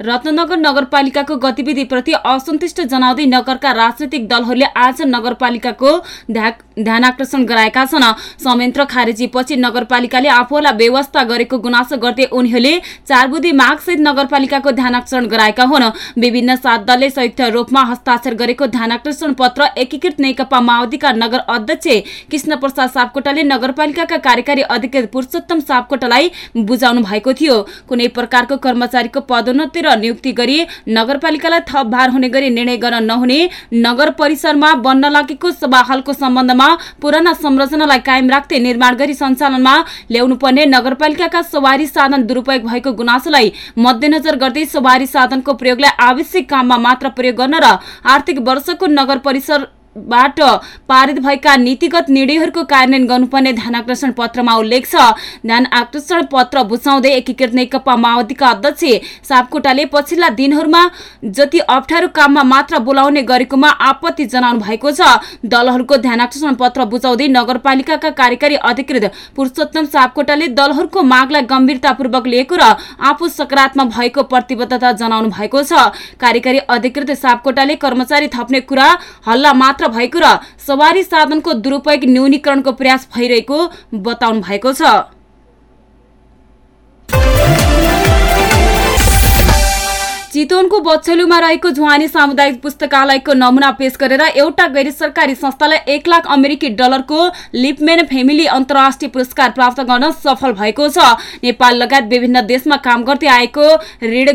रत्नगर नगरपालिकाको गतिविधिप्रति असन्तुष्ट जनाउँदै नगरका राजनैतिक दलहरूले आज नगरपालिकाको ध्या- ध्यान आकर्षण गराएका छन्। संयन्त्र खारेजीपछि नगरपालिकाले आफूलाई व्यवस्था गरेको गुनासो गर्दै उनीहरूले चार बुधे मागसहित नगरपालिकाको ध्यानाकर्षण गराएका हुन्। विभिन्न सात दलले संयुक्त रूपमा हस्ताक्षर गरेको ध्यानाकर्षण पत्र एकीकृत नेकपा माओवादीका नगर अध्यक्ष कृष्ण प्रसाद सापकोटाले नगरपालिकाका कार्यकारी अधिकृत पुरुषोत्तम सापकोटालाई बुझाउनु भएको थियो। कुनै प्रकारको कर्मचारीको पदोन्नति र नियुक्ति गरी नगरपालिकालाई थप भार हुने गरी निर्णय गर्न नहुने नगर परिसरमा बन्न लागेको सभा हलको सम्बन्धमा पुराना संरचनालाई कायम राख्दै निर्माण गरी सञ्चालनमा ल्याउनु पर्ने नगरपालिकाका सवारी साधन दुरुपयोग भएको गुनासोलाई मध्यनजर गर्दै सवारी साधनको प्रयोगलाई आवश्यक काममा मात्र प्रयोग गर्न र आर्थिक वर्षको नगर परिसर बाट पारित भएका नीतिगत निर्णयहरूको कार्यान्वयन गर्नुपर्ने ध्यान आकर्षण पत्रमा उल्लेख छ। ध्यान आकर्षण पत्र बुझाउँदै एकीकृत नेकपा माओवादीका अध्यक्ष सापकोटाले पछिल्ला दिनहरूमा जति अप्ठ्यारो काममा मात्र बोलाउने गरेकोमा आपत्ति जनाउनु भएको छ। दलहरूको ध्यान आकर्षण पत्र बुझाउँदै नगरपालिकाका कार्यकारी अधिकृत पुरुषोत्तम सापकोटाले दलहरूको मागलाई गम्भीरतापूर्वक लिएको र आफू सकारात्मक भएको प्रतिबद्धता जनाउनु भएको छ। कार्यकारी अधिकृत सापकोटाले कर्मचारी थप्ने कुरा हल्ला भएको र सवारी साधनको दुरुपयोग न्यूनीकरणको प्रयास भइरहेको बताउनु भएको छ। चितवनको बछेलुमा रहेको झुवानी सामुदायिक पुस्तकालयको नमुना पेश गरेर एउटा गैर सरकारी संस्थालाई एक लाख अमेरिकी डलरको लिपमेन फेमिली अन्तर्राष्ट्रिय पुरस्कार प्राप्त गर्न सफल भएको छ। नेपाल लगायत विभिन्न देशमा काम गर्दै आएको ऋण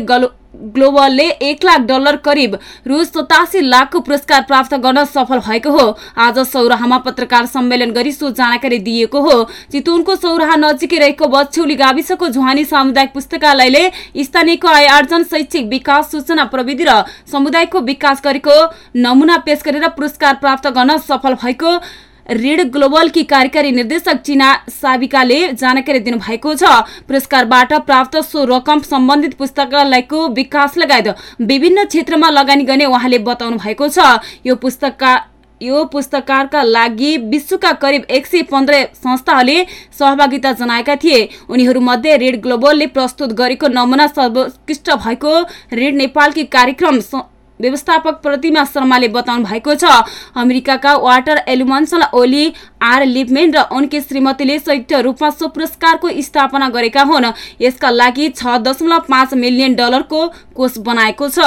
ग्लोबलले एक लाख डलर करिब रु सतासी लाखको पुरस्कार प्राप्त गर्न सफल भएको हो। आज सौराहामा पत्रकार सम्मेलन गरी सो जानकारी दिएको हो। चितवनको सौराहा नजिकै रहेको बछौली गाविसको झुहानी सामुदायिक पुस्तकालयले स्थानीयको आय आर्जन शैक्षिक विकास सूचना प्रविधि र समुदायको विकास गरेको नमुना पेश गरेर पुरस्कार प्राप्त गर्न सफल भएको ऋण ग्लोबलकी कार्यकारी निर्देशक चिना साविकाले जानकारी दिनुभएको छ। पुरस्कारबाट प्राप्त सो रकम सम्बन्धित पुस्तकालयको विकास लगायत विभिन्न क्षेत्रमा लगानी गर्ने उहाँले बताउनु भएको छ। यो पुस्तकका यो पुस्तकारका लागि विश्वका करिब एक सय पन्ध्र संस्थाहरूले सहभागिता जनाएका थिए। उनीहरूमध्ये रेड ग्लोबलले प्रस्तुत गरेको नमुना सर्वोत्कृष्ट भएको ऋण नेपालकी कार्यक्रम व्यवस्थापक प्रतिमा शर्माले बताउनु भएको छ। अमेरिकाका वाटर एलुमन्सल ओली आर लिपमेन र उनकी श्रीमतीले संयुक्त रूपमा सो पुरस्कारको स्थापना गरेका हुन्। यसका लागि छ दशमलव पाँच मिलियन डलरको कोष बनाएको छ।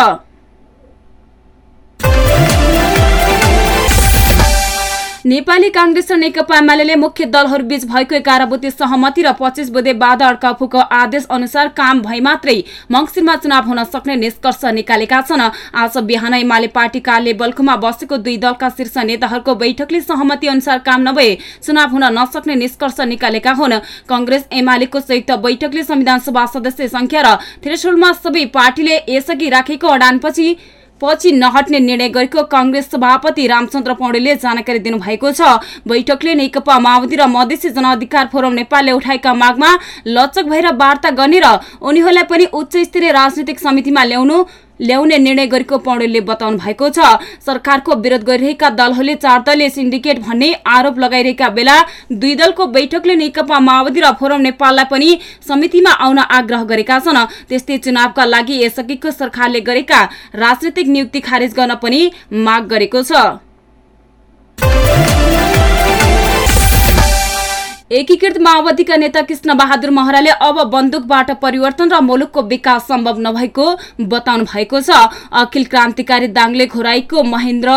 नेपाली काङ्ग्रेस र नेकपा एमाले मुख्य दलहरूबीच भएको एकाराबुती सहमति र पच्चिस बुधे बाधा अड्काफुको आदेश अनुसार काम भए मात्रै मङ्सिरमा चुनाव हुन सक्ने निष्कर्ष निकालेका छन्। आज बिहान एमाले पार्टी कार्य बल्कुमा बसेको दुई दलका शीर्ष नेताहरूको बैठकले सहमति अनुसार काम नभए चुनाव हुन नसक्ने निष्कर्ष निकालेका हुन्। कंग्रेस एमालेको संयुक्त बैठकले संविधान सभा सदस्य संख्या र थ्रेसोल्डमा सबै पार्टीले यसअघि राखेको अडानपछि पछि नहट्ने निर्णय गरेको कंग्रेस सभापति रामचन्द्र पौडेलले जानकारी दिनुभएको छ। बैठकले नेकपा माओवादी र मधेसी जनअधिकार फोरम नेपालले उठाएका मागमा लचक भएर वार्ता गर्ने र उनीहरूलाई पनि उच्च स्तरीय राजनैतिक समितिमा ल्याउनु ल्याउने निर्णय गरेको पौडेलले बताउनु भएको छ। सरकारको विरोध गरिरहेका दलहरूले चार दलीय सिन्डिकेट भन्ने आरोप लगाइरहेका बेला दुई दलको बैठकले नेकपा माओवादी र फोरम नेपाललाई पनि समितिमा आउन आग्रह गरेका छन्। त्यस्तै चुनावका लागि यसअघिको सरकारले गरेका राजनैतिक नियुक्ति खारेज गर्न पनि माग गरेको छ। एकीकृत माओवादीका नेता कृष्ण बहादुर महराले अब बन्दुकबाट परिवर्तन र मुलुकको विकास सम्भव नभएको बताउनु भएको छ। अखिल क्रान्तिकारी दाङले घोराईको महेन्द्र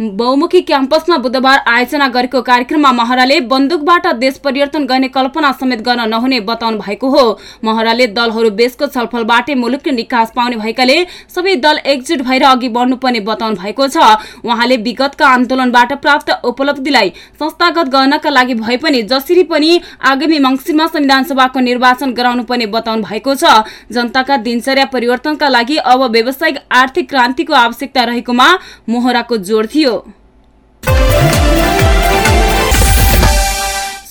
बहुमुखी क्याम्पसमा बुधबार आयोजना गरेको कार्यक्रममा महराले बन्दुकबाट देश परिवर्तन गर्ने कल्पना समेत गर्न नहुने बताउनु भएको हो। महराले दलहरू बेसको छलफलबाटै मुलुकको निकास पाउने भएकाले सबै दल एकजुट भएर अघि बढ्नुपर्ने बताउनु भएको छ। उहाँले विगतका आन्दोलनबाट प्राप्त उपलब्धिलाई संस्थागत गर्नका लागि भए पनि जसरी पनि आगामी मङ्सिरमा संविधान सभाको निर्वाचन गराउनु पर्ने बताउनु भएको छ। जनताका दिनचर्या परिवर्तनका लागि अब व्यावसायिक आर्थिक क्रान्तिको आवश्यकता रहेकोमा मोहराको जोड थियो।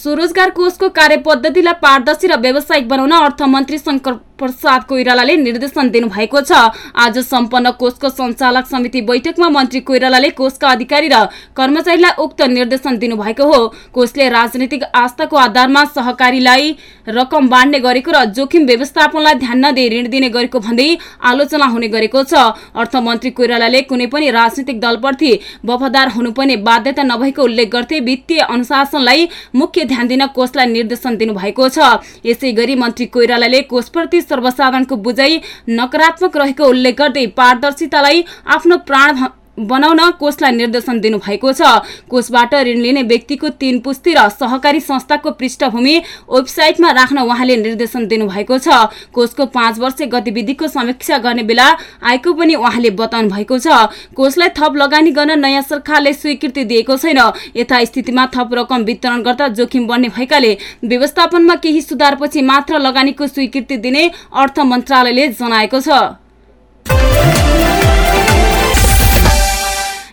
स्वरोजगार कोषको कार्यपद्धतिलाई पारदर्शी र व्यावसायिक बनाउन अर्थमन्त्री शङ्कर प्रसाद कोइरालाले निर्देशन दिनुभएको छ। आज सम्पन्न कोषको सञ्चालक समिति बैठकमा मन्त्री कोइरालाले कोषका अधिकारी र कर्मचारीलाई उक्त निर्देशन दिनुभएको हो। कोषले राजनीतिक आस्थाको आधारमा सहकारीलाई रकम बाँड्ने गरेको र जोखिम व्यवस्थापनलाई ध्यान नदिई ऋण दिने गरेको भन्दै आलोचना हुने गरेको छ। अर्थमन्त्री कोइरालाले कुनै पनि राजनीतिक दलप्रति वफादार हुनुपर्ने बाध्यता नभएको उल्लेख गर्दै वित्तीय अनुशासनलाई मुख्य ध्यान दिन कोषलाई निर्देशन दिनुभएको छ। यसै गरी मन्त्री कोइरालाले कोषप्रति सर्वसाधारणको बुझाइ नकारात्मक रहेको उल्लेख गर्दै पारदर्शितालाई आफ्नो प्राण बनाउन कोषलाई निर्देशन दिनुभएको छ। कोषबाट ऋण लिने व्यक्तिको तीन पुस्ती र सहकारी संस्थाको पृष्ठभूमि वेबसाइटमा राख्न उहाँले निर्देशन दिनुभएको छ। कोषको पाँच वर्ष गतिविधिको समीक्षा गर्ने बेला आएको पनि उहाँले बताउनु भएको छ। कोषलाई थप लगानी गर्न नयाँ सरकारले स्वीकृति दिएको छैन। यथास्थितिमा थप रकम वितरण गर्दा जोखिम बढ्ने भएकाले व्यवस्थापनमा केही सुधारपछि मात्र लगानीको स्वीकृति दिने अर्थ मन्त्रालयले जनाएको छ।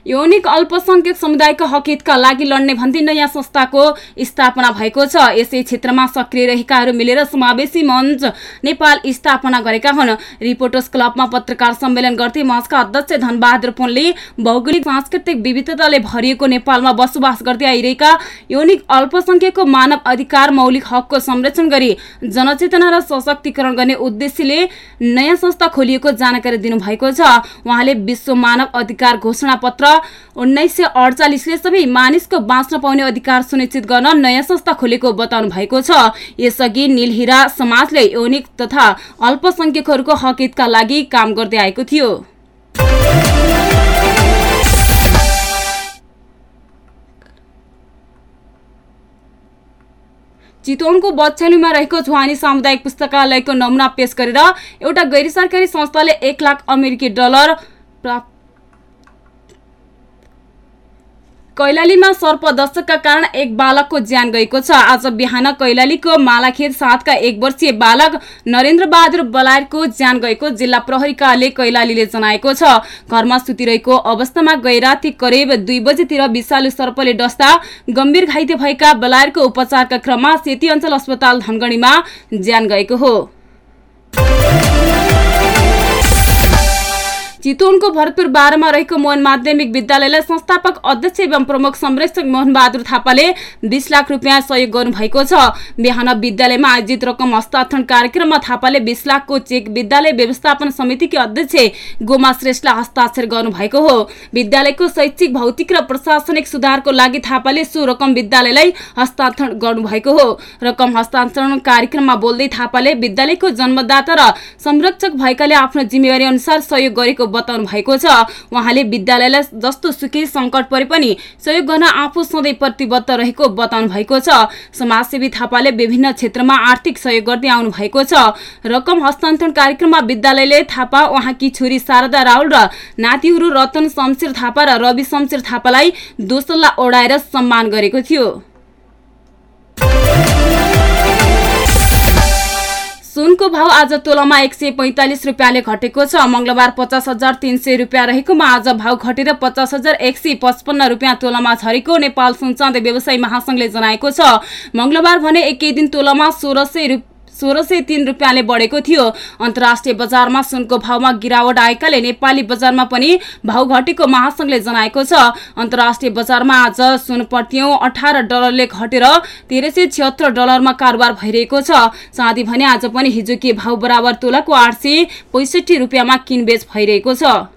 यौनिक अल्पसंख्यक समुदायको हकितका लागि लड्ने भन्दै नयाँ संस्थाको स्थापना भएको छ। यसै क्षेत्रमा सक्रिय रहेकाहरू मिलेर समावेशी मञ्च नेपाल स्थापना गरेका हुन्। रिपोर्टर्स क्लबमा पत्रकार सम्मेलन गर्दै मञ्चका अध्यक्ष धनबहादुर पुनले भौगोलिक सांस्कृतिक विविधताले भरिएको नेपालमा बसोबास गर्दै आइरहेका यौनिक अल्पसंख्यकको मानव अधिकार मौलिक हकको संरक्षण गरी जनचेतना र सशक्तिकरण गर्ने उद्देश्यले नयाँ संस्था खोलिएको जानकारी दिनुभएको छ। उहाँले विश्व मानव अधिकार घोषणा पत्र उन्नाइस सय सबै मानिसको बाँच्न पाउने अधिकार सुनिश्चित गर्न नयाँ संस्था खोलेको बताउनु भएको छ। यसअघि निलहिरा समाजले यौनिक तथा अल्पसंख्यकहरूको हकितका लागि काम गर्दै आएको थियो। चितवनको बच्छेलीमा रहेको झुवानी सामुदायिक पुस्तकालयको नमुना पेश गरेर एउटा गैर सरकारी संस्थाले एक लाख अमेरिकी डलर प्राप्त कैलालीमा सर्पदशकका कारण एक बालकको ज्यान गएको छ। आज बिहान कैलालीको मालाखेत साथका एक वर्षीय बालक नरेन्द्र बहादुर बलायतको ज्यान गएको जिल्ला प्रहरी कार्यालय कैलालीले जनाएको छ। घरमा सुतिरहेको अवस्थामा गैराती करिब दुई बजेतिर विषालु सर्पले डस्दा गम्भीर घाइते भएका बलायतको उपचारका क्रममा सेती अञ्चल अस्पताल धनगढीमा ज्यान गएको हो। चितवनको भरतपुर बाह्रमा रहेको मोहन माध्यमिक विद्यालयलाई संस्थापक अध्यक्ष एवं प्रमुख संरक्षक मोहन बहादुर थापाले बीस लाख रुपियाँ सहयोग गर्नुभएको छ। बिहान विद्यालयमा आयोजित रकम हस्तान्तरण कार्यक्रममा थापाले बीस लाखको चेक विद्यालय व्यवस्थापन समितिकी अध्यक्ष गोमा श्रेष्ठलाई हस्ताक्षर गर्नुभएको हो। विद्यालयको शैक्षिक भौतिक र प्रशासनिक सुधारको लागि थापाले सो रकम विद्यालयलाई हस्तान्तरण गर्नुभएको हो। रकम हस्तान्तरण कार्यक्रममा बोल्दै थापाले विद्यालयको जन्मदाता र संरक्षक भएकाले आफ्नो जिम्मेवारी अनुसार सहयोग गरेको बताउनु भएको छ। उहाँले विद्यालयलाई जस्तो सुकै सङ्कट परे पनि सहयोग गर्न आफू सधैँ प्रतिबद्ध रहेको बताउनु भएको छ। समाजसेवी थापाले विभिन्न क्षेत्रमा आर्थिक सहयोग गर्दै आउनु भएको छ। रकम हस्तान्तरण कार्यक्रममा विद्यालयले थापा उहाँकी छोरी शारदा राहुल र नातिहरू रतन शमशेर थापा र रवि शमशेर थापालाई दोसल्ला ओढाएर सम्मान गरेको थियो। सुनको भाव आज तोलामा एक सय पैंतालिस रुपियाँले घटेको छ। मंगलबार पचास हजार तीन सय रुपियाँ रहेकोमा आज भाव घटेर पचास हजार एक सय पचपन्न रुपियाँ तोलामा झरेको नेपाल सुनचाँद व्यवसायी महासंघले जनाएको छ। मंगलबार भने एकै दिन तोलामा सोह्र सय सोह्र सय तीन रुपियाँले बढेको थियो। अन्तर्राष्ट्रिय बजारमा सुनको भावमा गिरावट आएकाले नेपाली बजारमा पनि भाव घटेको महासंघले जनाएको छ। अन्तर्राष्ट्रिय बजारमा आज सुन पट्यौं अठार डलरले घटेर तेह्र सय छिहत्तर डलरमा कारोबार भइरहेको छ। चाँदी भने आज पनि हिजो के भाव बराबर तोलाको आठ सय पैसठी रुपियाँमा किनबेच भइरहेको छ।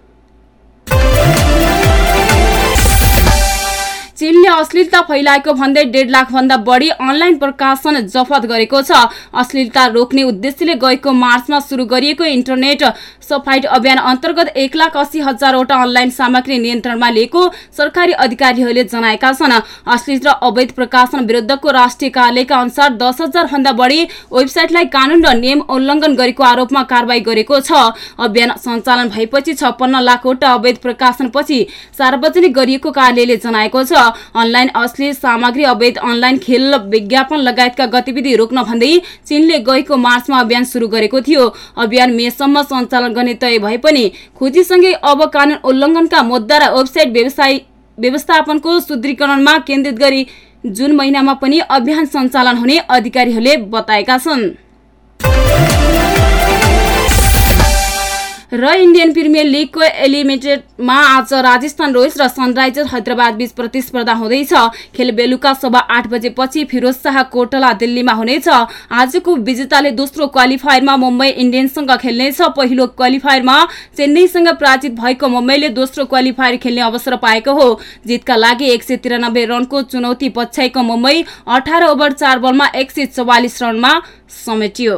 चीनले अश्लीलता फैलाएको भन्दै डेढ लाख भन्दा बढी अनलाइन प्रकाशन जफत गरेको छ। अश्लीलता रोक्ने उद्देश्यले गएको मार्चमा शुरू गरिएको इन्टरनेट सफाइट अभियान अन्तर्गत एक लाख अस्सी हजारवटा अनलाइन सामग्री नियन्त्रणमा लिएको सरकारी अधिकारीहरूले जनाएका छन्। अश्लील र अवैध प्रकाशन विरुद्धको राष्ट्रिय कार्यालयका अनुसार दस हजार भन्दा बढी वेबसाइटलाई कानून र नियम उल्लङ्घन गरेको आरोपमा कारवाही गरेको छ। अभियान सञ्चालन भएपछि छप्पन्न लाखवटा अवैध प्रकाशनपछि सार्वजनिक गरिएको कार्यालयले जनाएको छ। अनलाइन अश्लील सामग्री अवैध अनलाइन खेल विज्ञापन लगायतका गतिविधि रोक्न भन्दै चीनले गएको मार्चमा अभियान शुरू गरेको थियो। अभियान मेसम्म सञ्चालन गर्ने तय भए पनि खोजीसँगै अब कानून उल्लङ्घनका मुद्दा र वेबसाइट व्यवसाय व्यवस्थापनको सुदृढीकरणमा केन्द्रित गरी जुन महिनामा पनि अभियान सञ्चालन हुने अधिकारीहरूले बताएका छन्। र इन्डियन प्रिमियर लिगको एलिमिनेटेडमा आज राजस्थान रोयल्स र सनराइजर्स हैदराबाद बीच प्रतिस्पर्धा हुँदैछ। खेल बेलुका सभा आठ बजेपछि फिरोज शाह कोटला दिल्लीमा हुनेछ। आजको विजेताले दोस्रो क्वालिफायरमा मुम्बई इन्डियन्ससँग खेल्नेछ। पहिलो क्वालिफायरमा चेन्नईसँग पराजित भएको मुम्बईले दोस्रो क्वालिफायर खेल्ने अवसर पाएको हो। जितका लागि एक रनको चुनौती पछ्याएको मुम्बई अठार ओभर चार बलमा एक रनमा समेटियो।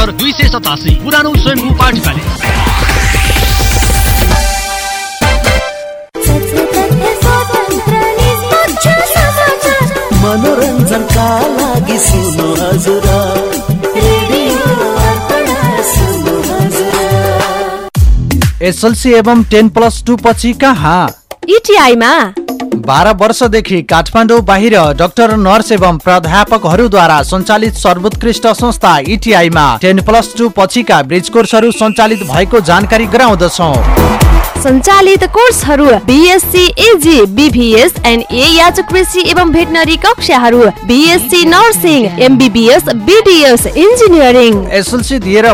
सतहत्तर दुई सय सतासी पुरानो स्वयंभू पार्टी लागि सुन्नु एसएलसी एवं टेन प्लस टू पछि कहाँ? इटिआईमा बाह्र वर्षदेखि काठमाडौँ बाहिर डाक्टर नर्स एवं प्राध्यापकहरूद्वारा सञ्चालित सर्वोत्कृष्ट संस्था इटिआईमा टेन प्लस टू पछिका ब्रिज कोर्सहरू सञ्चालित भएको जानकारी गराउँदछौ। सञ्चालित कोर्सहरू बिएससी एजी बिभिएस एन्ड ए याचक कृषि एवं भेटनरी कक्षाहरू BSc nursing MBBS BDS engineering SLC दिएर